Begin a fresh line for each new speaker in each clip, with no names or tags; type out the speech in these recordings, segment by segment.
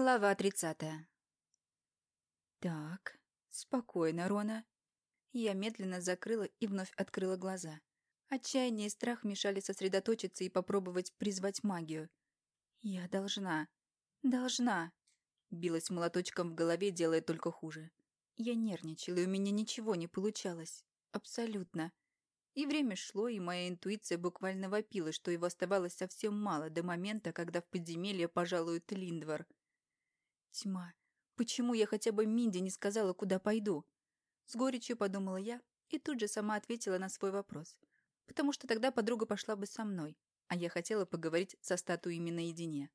Глава тридцатая. Так, спокойно, Рона. Я медленно закрыла и вновь открыла глаза. Отчаяние и страх мешали сосредоточиться и попробовать призвать магию. Я должна. Должна. Билась молоточком в голове, делая только хуже. Я нервничала, и у меня ничего не получалось. Абсолютно. И время шло, и моя интуиция буквально вопила, что его оставалось совсем мало до момента, когда в подземелье пожалует Линдвар — Тьма. Почему я хотя бы Минди не сказала, куда пойду? С горечью подумала я и тут же сама ответила на свой вопрос. Потому что тогда подруга пошла бы со мной, а я хотела поговорить со статуями наедине.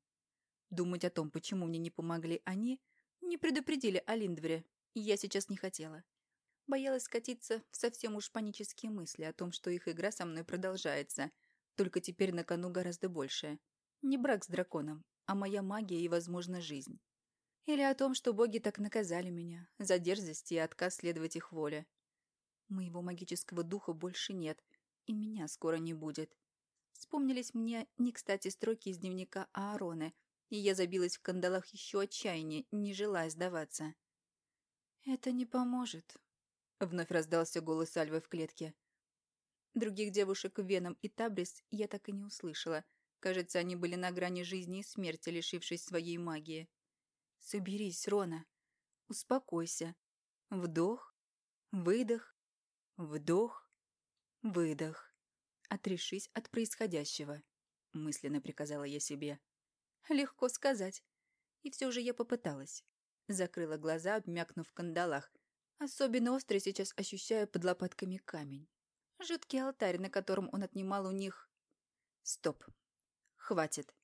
Думать о том, почему мне не помогли они, не предупредили о Линдвере, и я сейчас не хотела. Боялась скатиться в совсем уж панические мысли о том, что их игра со мной продолжается, только теперь на кону гораздо большее. Не брак с драконом, а моя магия и, возможно, жизнь. Или о том, что боги так наказали меня за дерзость и отказ следовать их воле. Моего магического духа больше нет, и меня скоро не будет. Вспомнились мне не кстати строки из дневника Аароны, и я забилась в кандалах еще отчаяннее, не желая сдаваться. «Это не поможет», — вновь раздался голос Альвы в клетке. Других девушек Веном и Табрис я так и не услышала. Кажется, они были на грани жизни и смерти, лишившись своей магии. Соберись, Рона. Успокойся. Вдох, выдох, вдох, выдох. Отрешись от происходящего, мысленно приказала я себе. Легко сказать. И все же я попыталась. Закрыла глаза, обмякнув в кандалах. Особенно остро сейчас ощущаю под лопатками камень. Жуткий алтарь, на котором он отнимал у них... Стоп. Хватит.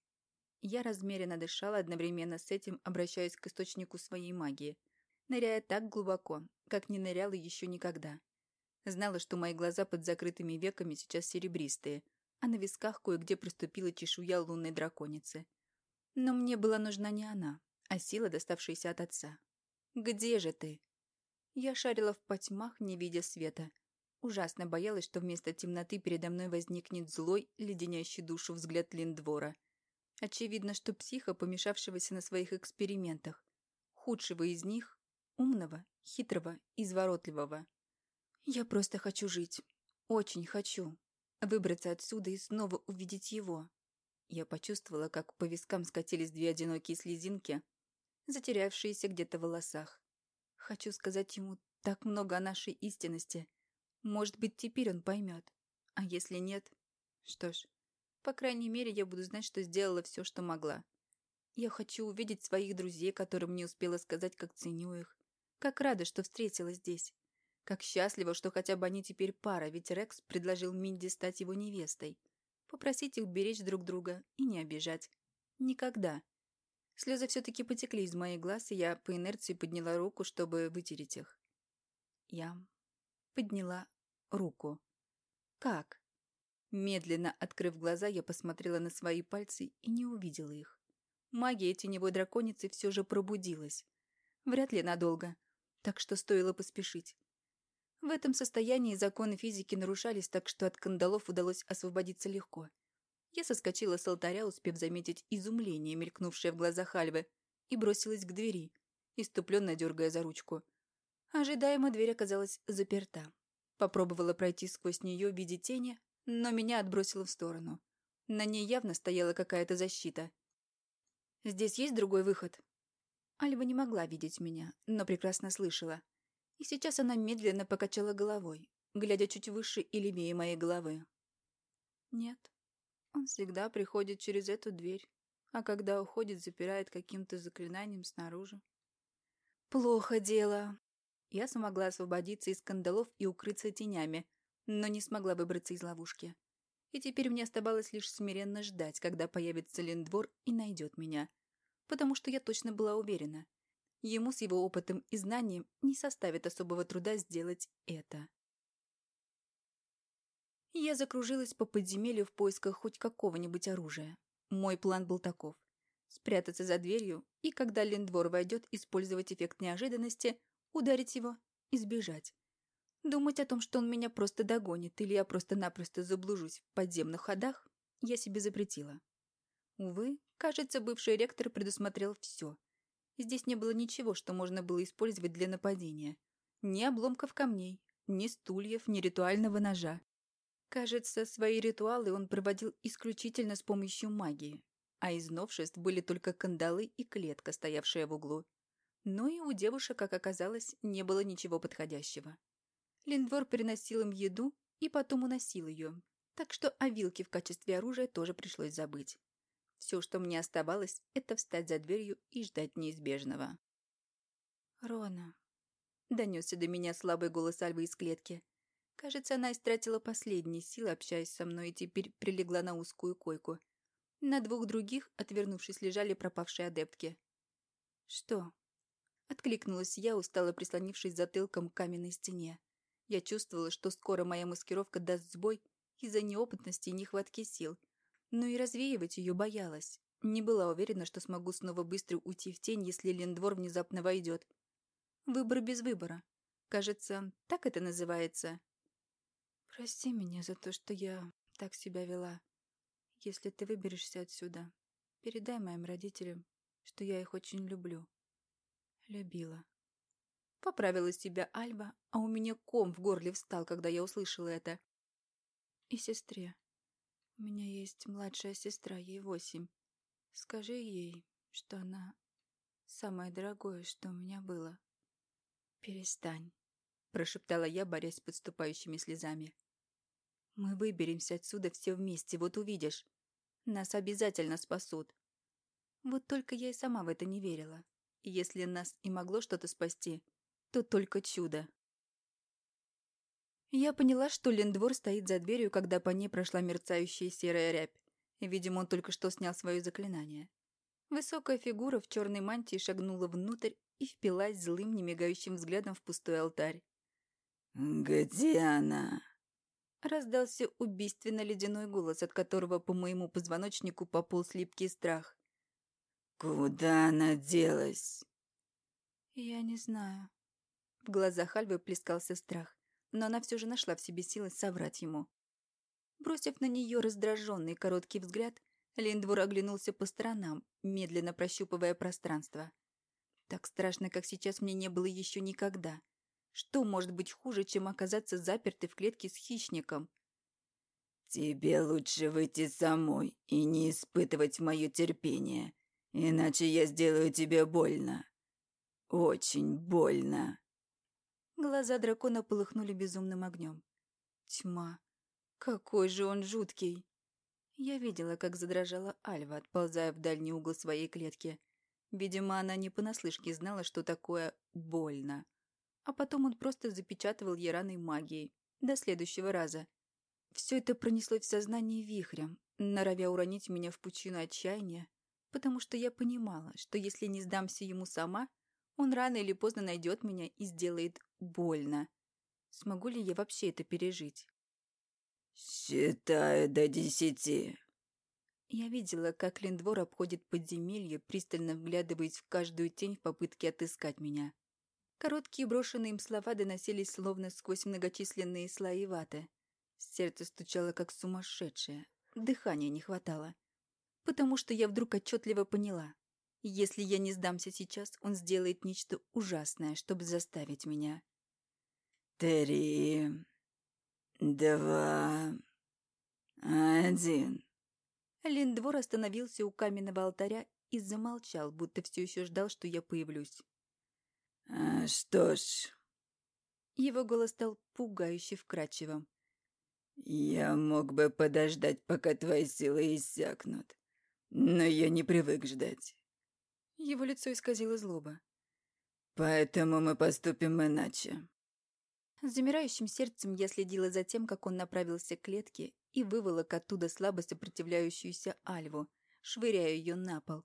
Я размеренно дышала, одновременно с этим обращаясь к источнику своей магии, ныряя так глубоко, как не ныряла еще никогда. Знала, что мои глаза под закрытыми веками сейчас серебристые, а на висках кое-где проступила чешуя лунной драконицы. Но мне была нужна не она, а сила, доставшаяся от отца. «Где же ты?» Я шарила в потьмах, не видя света. Ужасно боялась, что вместо темноты передо мной возникнет злой, леденящий душу взгляд Линдвора — Очевидно, что психа, помешавшегося на своих экспериментах. Худшего из них – умного, хитрого, изворотливого. Я просто хочу жить. Очень хочу. Выбраться отсюда и снова увидеть его. Я почувствовала, как по вискам скатились две одинокие слезинки, затерявшиеся где-то в волосах. Хочу сказать ему так много о нашей истинности. Может быть, теперь он поймет. А если нет? Что ж, по крайней мере, я буду знать, что сделала все, что могла. Я хочу увидеть своих друзей, которым не успела сказать, как ценю их. Как рада, что встретила здесь. Как счастлива, что хотя бы они теперь пара, ведь Рекс предложил Минди стать его невестой. Попросить их беречь друг друга и не обижать. Никогда. Слезы все-таки потекли из моих глаз, и я по инерции подняла руку, чтобы вытереть их. Я подняла руку. Как? Медленно открыв глаза, я посмотрела на свои пальцы и не увидела их. Магия теневой драконицы все же пробудилась. Вряд ли надолго, так что стоило поспешить. В этом состоянии законы физики нарушались, так что от кандалов удалось освободиться легко. Я соскочила с алтаря, успев заметить изумление, мелькнувшее в глазах Альвы, и бросилась к двери, иступленно дергая за ручку. Ожидаемо дверь оказалась заперта. Попробовала пройти сквозь нее в виде тени, но меня отбросило в сторону. На ней явно стояла какая-то защита. «Здесь есть другой выход?» Альва не могла видеть меня, но прекрасно слышала. И сейчас она медленно покачала головой, глядя чуть выше и левее моей головы. «Нет, он всегда приходит через эту дверь, а когда уходит, запирает каким-то заклинанием снаружи». «Плохо дело!» Я смогла освободиться из кандалов и укрыться тенями, но не смогла выбраться из ловушки. И теперь мне оставалось лишь смиренно ждать, когда появится Линдвор и найдет меня. Потому что я точно была уверена. Ему с его опытом и знанием не составит особого труда сделать это. Я закружилась по подземелью в поисках хоть какого-нибудь оружия. Мой план был таков. Спрятаться за дверью и, когда Линдвор войдет, использовать эффект неожиданности, ударить его и сбежать. Думать о том, что он меня просто догонит или я просто-напросто заблужусь в подземных ходах, я себе запретила. Увы, кажется, бывший ректор предусмотрел все. Здесь не было ничего, что можно было использовать для нападения. Ни обломков камней, ни стульев, ни ритуального ножа. Кажется, свои ритуалы он проводил исключительно с помощью магии, а из новшеств были только кандалы и клетка, стоявшая в углу. Но и у девушек, как оказалось, не было ничего подходящего. Линдвор приносил им еду и потом уносил ее, так что о вилке в качестве оружия тоже пришлось забыть. Все, что мне оставалось, это встать за дверью и ждать неизбежного. «Рона», — донесся до меня слабый голос Альвы из клетки. Кажется, она истратила последние силы, общаясь со мной, и теперь прилегла на узкую койку. На двух других, отвернувшись, лежали пропавшие адептки. «Что?» Откликнулась я, устало прислонившись затылком к каменной стене. Я чувствовала, что скоро моя маскировка даст сбой из-за неопытности и нехватки сил. Но и развеивать ее боялась. Не была уверена, что смогу снова быстро уйти в тень, если Лендвор внезапно войдет. Выбор без выбора. Кажется, так это называется. Прости меня за то, что я так себя вела. Если ты выберешься отсюда, передай моим родителям, что я их очень люблю. Любила. Поправила себя Альва, а у меня ком в горле встал, когда я услышала это. И сестре. У меня есть младшая сестра, ей восемь. Скажи ей, что она самое дорогое, что у меня было. Перестань, прошептала я, борясь с подступающими слезами. Мы выберемся отсюда все вместе, вот увидишь. Нас обязательно спасут. Вот только я и сама в это не верила. если нас и могло что-то спасти, то только чудо. Я поняла, что Лендвор стоит за дверью, когда по ней прошла мерцающая серая рябь. Видимо, он только что снял свое заклинание. Высокая фигура в черной мантии шагнула внутрь и впилась злым, немигающим взглядом в пустой алтарь.
«Где она?»
Раздался убийственно ледяной голос, от которого по моему позвоночнику пополз липкий страх.
«Куда она делась?»
«Я не знаю». В глазах Альвы плескался страх, но она все же нашла в себе силы соврать ему. Бросив на нее раздраженный короткий взгляд, Линдвур оглянулся по сторонам, медленно прощупывая пространство. Так страшно, как сейчас, мне не было еще никогда. Что может быть хуже, чем оказаться запертой в клетке с хищником?
«Тебе лучше выйти самой и не испытывать мое терпение, иначе я сделаю тебе больно. Очень больно».
Глаза дракона полыхнули безумным огнем. Тьма. Какой же он жуткий. Я видела, как задрожала Альва, отползая в дальний угол своей клетки. Видимо, она не понаслышке знала, что такое больно а потом он просто запечатывал ей раной магией. До следующего раза. Все это пронеслось в сознании вихрем, норовя уронить меня в пучину отчаяния, потому что я понимала, что если не сдамся ему сама, он рано или поздно найдет меня и сделает больно. Смогу ли я вообще это пережить?
«Считаю до десяти».
Я видела, как Линдвор обходит подземелье, пристально вглядываясь в каждую тень в попытке отыскать меня. Короткие брошенные им слова доносились словно сквозь многочисленные слои ваты. Сердце стучало как сумасшедшее. Дыхания не хватало. Потому что я вдруг отчетливо поняла. Если я не сдамся сейчас, он сделает нечто ужасное, чтобы заставить меня.
Три, два, один.
Линдвор остановился у каменного алтаря и замолчал, будто все еще ждал, что я появлюсь.
А, «Что ж...»
Его голос стал пугающе вкрадчивым.
«Я мог бы подождать, пока твои силы иссякнут, но я не привык ждать».
Его лицо исказило злоба.
«Поэтому мы поступим иначе».
С замирающим сердцем я следила за тем, как он направился к клетке и выволок оттуда слабо сопротивляющуюся Альву, швыряя ее на пол.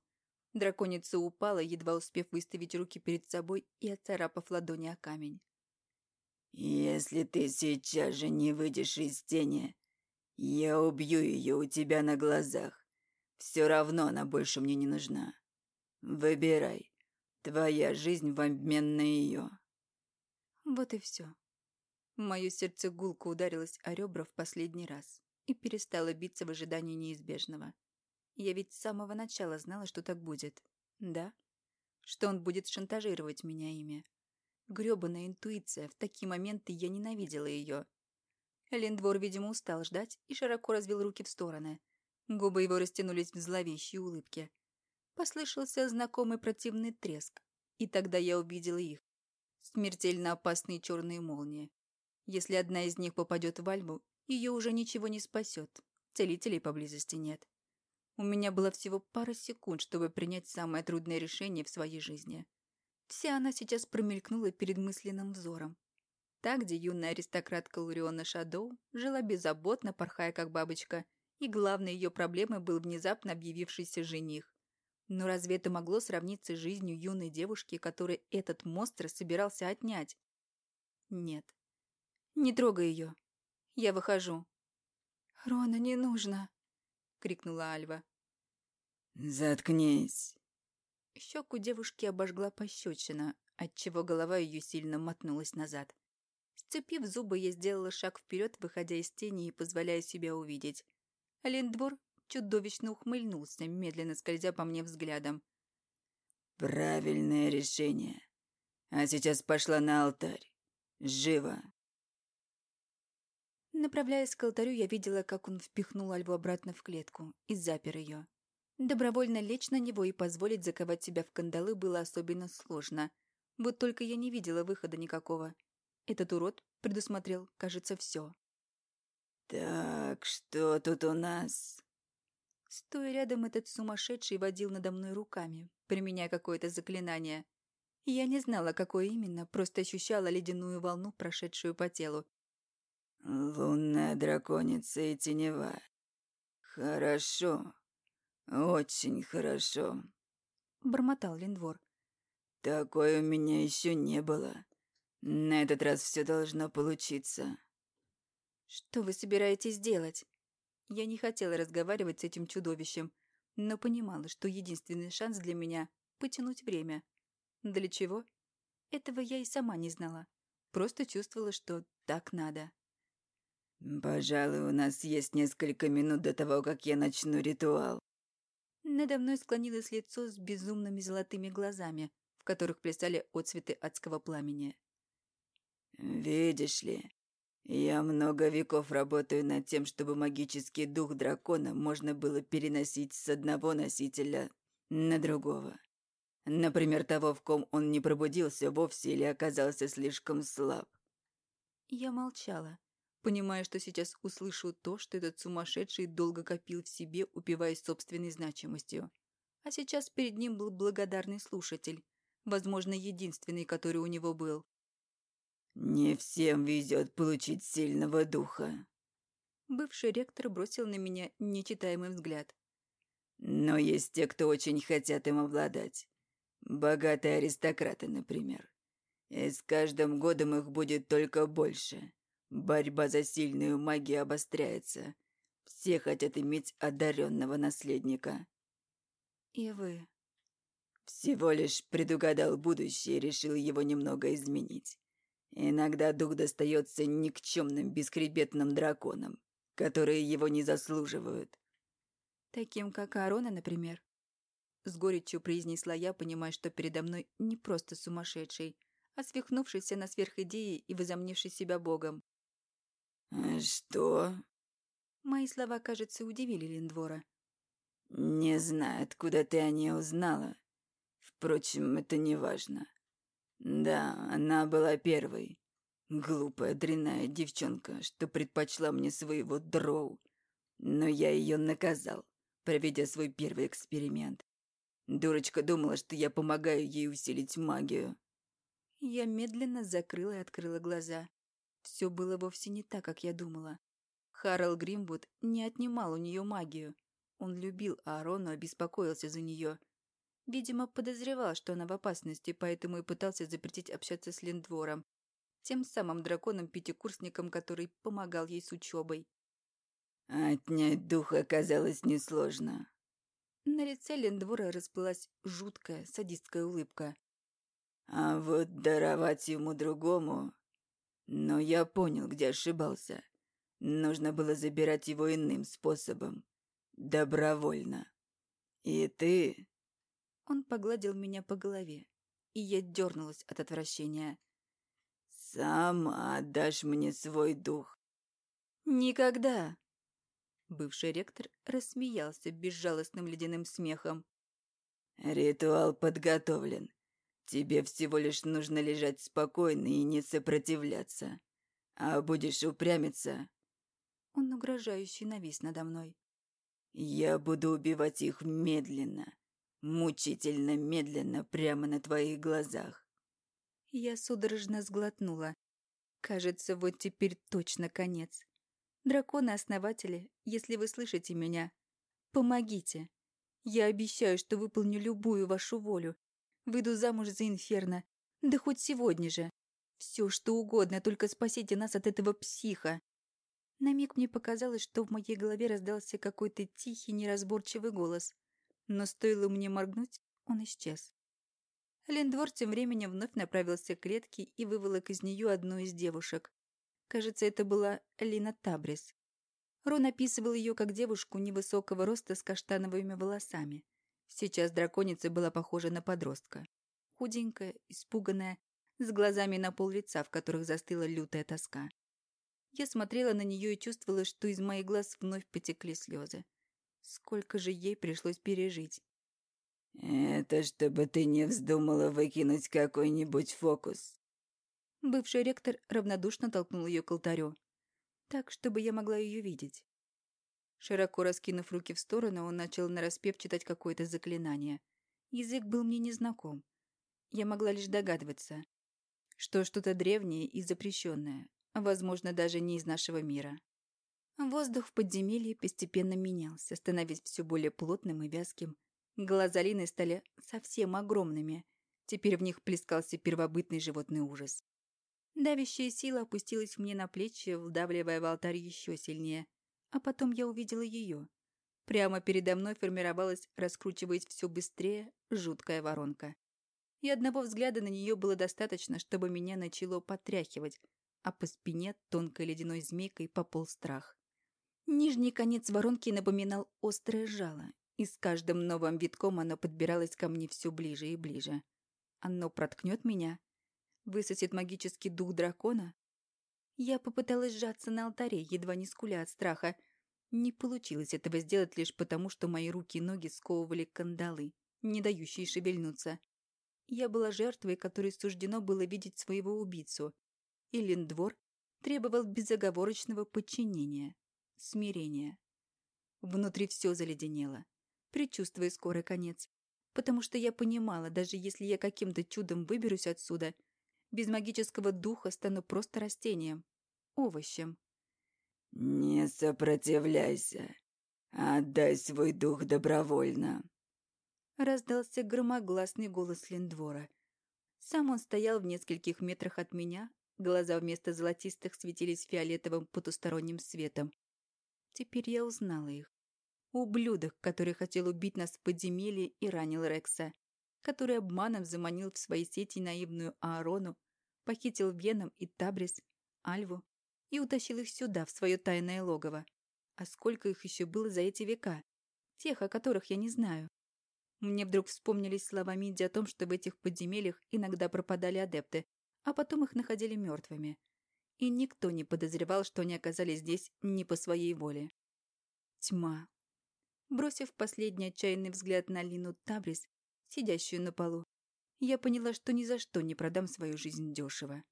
Драконица упала, едва успев выставить руки перед собой и отцарапав ладони о камень.
«Если ты сейчас же не выйдешь из тени, я убью ее у тебя на глазах. Все равно она больше мне не нужна. Выбирай. Твоя жизнь в обмен на ее».
Вот и все. Мое сердце гулко ударилось о ребра в последний раз и перестало биться в ожидании неизбежного. Я ведь с самого начала знала, что так будет. Да? что он будет шантажировать меня ими. Грёбаная интуиция, в такие моменты я ненавидела ее. Линдвор, видимо, устал ждать и широко развел руки в стороны. Губы его растянулись в зловещей улыбке. Послышался знакомый противный треск, и тогда я увидела их. Смертельно опасные черные молнии. Если одна из них попадет в Альбу, ее уже ничего не спасет. Целителей поблизости нет. У меня было всего пара секунд, чтобы принять самое трудное решение в своей жизни. Вся она сейчас промелькнула перед мысленным взором. Та, где юная аристократка Луриона Шадоу жила беззаботно, порхая как бабочка, и главной ее проблемой был внезапно объявившийся жених. Но разве это могло сравниться с жизнью юной девушки, которой этот монстр собирался отнять? Нет. Не трогай ее. Я выхожу. «Рона, не нужно!» — крикнула Альва.
«Заткнись!»
Щеку девушки обожгла пощечина, отчего голова ее сильно мотнулась назад. Сцепив зубы, я сделала шаг вперед, выходя из тени и позволяя себя увидеть. Линдвор чудовищно ухмыльнулся, медленно скользя по мне взглядом.
«Правильное решение. А сейчас пошла на алтарь. Живо!»
Направляясь к алтарю, я видела, как он впихнул Альву обратно в клетку и запер ее. Добровольно лечь на него и позволить заковать себя в кандалы было особенно сложно. Вот только я не видела выхода никакого. Этот урод предусмотрел, кажется, все.
«Так, что тут у нас?»
Стоя рядом, этот сумасшедший водил надо мной руками, применяя какое-то заклинание. Я не знала, какое именно, просто ощущала ледяную волну, прошедшую по телу.
«Лунная драконица и теневая. Хорошо. Очень хорошо», —
бормотал Линдвор.
«Такой у меня еще не было. На этот раз все должно получиться».
«Что вы собираетесь делать?» Я не хотела разговаривать с этим чудовищем, но понимала, что единственный шанс для меня — потянуть время. Для чего? Этого я и сама не знала. Просто чувствовала, что так надо.
«Пожалуй, у нас есть несколько минут до того, как я начну ритуал».
Надо мной склонилось лицо с безумными золотыми глазами, в которых плясали отцветы адского пламени.
«Видишь ли, я много веков работаю над тем, чтобы магический дух дракона можно было переносить с одного носителя на другого. Например, того, в ком он не пробудился вовсе или оказался слишком слаб.
Я молчала, понимая, что сейчас услышу то, что этот сумасшедший долго копил в себе, упиваясь собственной значимостью. А сейчас перед ним был благодарный слушатель, возможно, единственный, который у него был.
«Не всем везет получить сильного духа».
Бывший ректор бросил на меня нечитаемый взгляд.
«Но есть те, кто очень хотят им обладать. Богатые аристократы, например. И с каждым годом их будет только больше. Борьба за сильную магию обостряется. Все хотят иметь одаренного наследника».
«И вы?»
Всего лишь предугадал будущее и решил его немного изменить. Иногда дух достается никчемным бесхребетным драконам, которые его не заслуживают.
Таким, как Арона, например. С горечью произнесла я, понимая, что передо мной не просто сумасшедший, а свихнувшийся на сверхидеи и возомнивший себя богом.
«А «Что?»
Мои слова, кажется, удивили Линдвора.
«Не знаю, откуда ты о ней узнала. Впрочем, это не важно. Да, она была первой. Глупая, дрянная девчонка, что предпочла мне своего дроу. Но я ее наказал, проведя свой первый эксперимент. Дурочка думала, что я помогаю ей усилить магию.
Я медленно закрыла и открыла глаза. Все было вовсе не так, как я думала. Харрел Гримвуд не отнимал у нее магию. Он любил Аарону, обеспокоился за нее. Видимо, подозревал, что она в опасности, поэтому и пытался запретить общаться с Линдвором, тем самым драконом-пятикурсником, который помогал ей с учебой.
Отнять дух оказалось несложно.
На лице Линдвора расплылась жуткая садистская улыбка.
А вот даровать ему другому... Но я понял, где ошибался. Нужно было забирать его иным способом. Добровольно. И ты
Он погладил меня по голове, и я дернулась от отвращения.
«Сама отдашь мне свой дух».
«Никогда!» Бывший ректор рассмеялся безжалостным ледяным смехом.
«Ритуал подготовлен. Тебе всего лишь нужно лежать спокойно и не сопротивляться. А будешь упрямиться...»
Он угрожающе навис надо мной.
«Я буду убивать их медленно, мучительно медленно, прямо на твоих глазах».
Я судорожно сглотнула. Кажется, вот теперь точно конец. Драконы-основатели, если вы слышите меня, помогите. Я обещаю, что выполню любую вашу волю. Выйду замуж за Инферно. Да хоть сегодня же. Все, что угодно, только спасите нас от этого психа. На миг мне показалось, что в моей голове раздался какой-то тихий, неразборчивый голос. Но стоило мне моргнуть, он исчез. Лендвор тем временем вновь направился к клетке и выволок из нее одну из девушек. Кажется, это была Лина Табрис. Рон описывал ее как девушку невысокого роста с каштановыми волосами. Сейчас драконица была похожа на подростка. Худенькая, испуганная, с глазами на пол лица, в которых застыла лютая тоска. Я смотрела на нее и чувствовала, что из моих глаз вновь потекли слезы. Сколько же ей пришлось пережить.
«Это чтобы ты не вздумала выкинуть какой-нибудь фокус»,
Бывший ректор равнодушно толкнул ее к алтарю. Так, чтобы я могла ее видеть. Широко раскинув руки в сторону, он начал нараспев читать какое-то заклинание. Язык был мне незнаком. Я могла лишь догадываться, что что-то древнее и запрещенное, возможно, даже не из нашего мира. Воздух в подземелье постепенно менялся, становясь все более плотным и вязким. Глаза Лины стали совсем огромными. Теперь в них плескался первобытный животный ужас. Давящая сила опустилась мне на плечи, вдавливая в алтарь еще сильнее. А потом я увидела ее. Прямо передо мной формировалась, раскручиваясь все быстрее, жуткая воронка. И одного взгляда на нее было достаточно, чтобы меня начало потряхивать, а по спине тонкой ледяной змейкой пополз страх. Нижний конец воронки напоминал острое жало, и с каждым новым витком оно подбиралось ко мне все ближе и ближе. Оно проткнет меня, Высосет магический дух дракона? Я попыталась сжаться на алтаре, едва не скуля от страха. Не получилось этого сделать лишь потому, что мои руки и ноги сковывали кандалы, не дающие шевельнуться. Я была жертвой, которой суждено было видеть своего убийцу. И Линдвор требовал безоговорочного подчинения, смирения. Внутри все заледенело, предчувствуя скорый конец. Потому что я понимала, даже если я каким-то чудом выберусь отсюда, без магического духа стану просто растением, овощем.
«Не сопротивляйся. Отдай свой дух добровольно», —
раздался громогласный голос Линдвора. Сам он стоял в нескольких метрах от меня, глаза вместо золотистых светились фиолетовым потусторонним светом. Теперь я узнала их. Ублюдок, который хотел убить нас в подземелье и ранил Рекса, который обманом заманил в свои сети наивную Аарону похитил Веном и Табрис, Альву и утащил их сюда, в свое тайное логово. А сколько их еще было за эти века? Тех, о которых я не знаю. Мне вдруг вспомнились слова Миди о том, что в этих подземельях иногда пропадали адепты, а потом их находили мертвыми. И никто не подозревал, что они оказались здесь не по своей воле. Тьма. Бросив последний отчаянный взгляд на Лину Табрис, сидящую на полу, я поняла, что ни за что не продам свою жизнь дешево.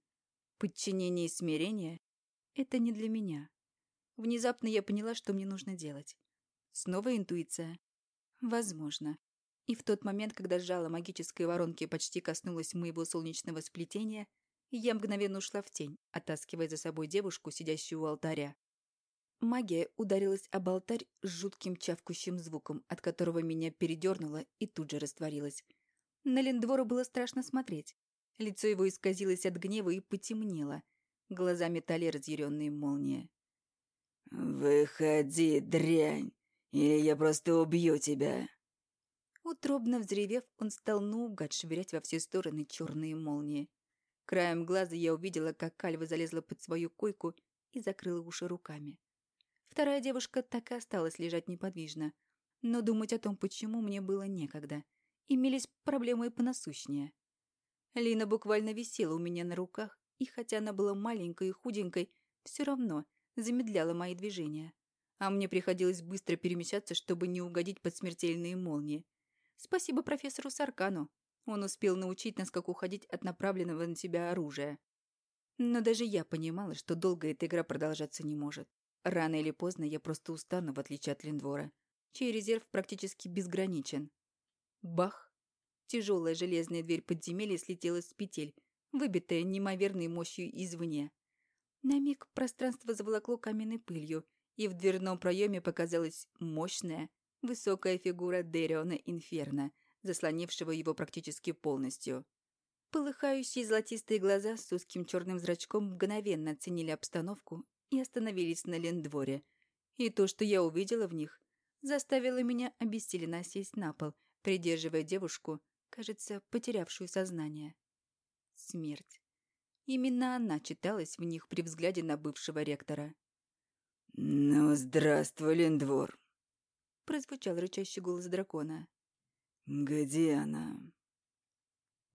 Подчинение и смирение — это не для меня. Внезапно я поняла, что мне нужно делать. Снова интуиция? Возможно. И в тот момент, когда жало магической воронки почти коснулось моего солнечного сплетения, я мгновенно ушла в тень, оттаскивая за собой девушку, сидящую у алтаря. Магия ударилась об алтарь с жутким чавкающим звуком, от которого меня передернуло и тут же растворилась. На Линдвору было страшно смотреть. Лицо его исказилось от гнева и потемнело. Глаза метали разъяренные молнии.
«Выходи, дрянь, или я просто убью тебя!»
Утробно взревев, он стал наугад швырять во все стороны черные молнии. Краем глаза я увидела, как Кальва залезла под свою койку и закрыла уши руками. Вторая девушка так и осталась лежать неподвижно, но думать о том, почему, мне было некогда. имелись проблемы и понасущнее. Лина буквально висела у меня на руках, и хотя она была маленькой и худенькой, все равно замедляла мои движения. А мне приходилось быстро перемещаться, чтобы не угодить под смертельные молнии. Спасибо профессору Саркану. Он успел научить нас, как уходить от направленного на тебя оружия. Но даже я понимала, что долго эта игра продолжаться не может. Рано или поздно я просто устану, в отличие от Линдвора, чей резерв практически безграничен. Бах! Тяжелая железная дверь подземелья слетела с петель, выбитая неимоверной мощью извне. На миг пространство заволокло каменной пылью, и в дверном проеме показалась мощная, высокая фигура Дериона Инферно, заслонившего его практически полностью. Полыхающие золотистые глаза с узким черным зрачком мгновенно оценили обстановку и остановились на лендворе. И то, что я увидела в них, заставило меня обессиленно сесть на пол, придерживая девушку, кажется, потерявшую сознание. Смерть. Именно она читалась в них при взгляде на бывшего ректора.
«Ну, здравствуй, Линдвор!»
Прозвучал рычащий голос дракона.
«Где она?»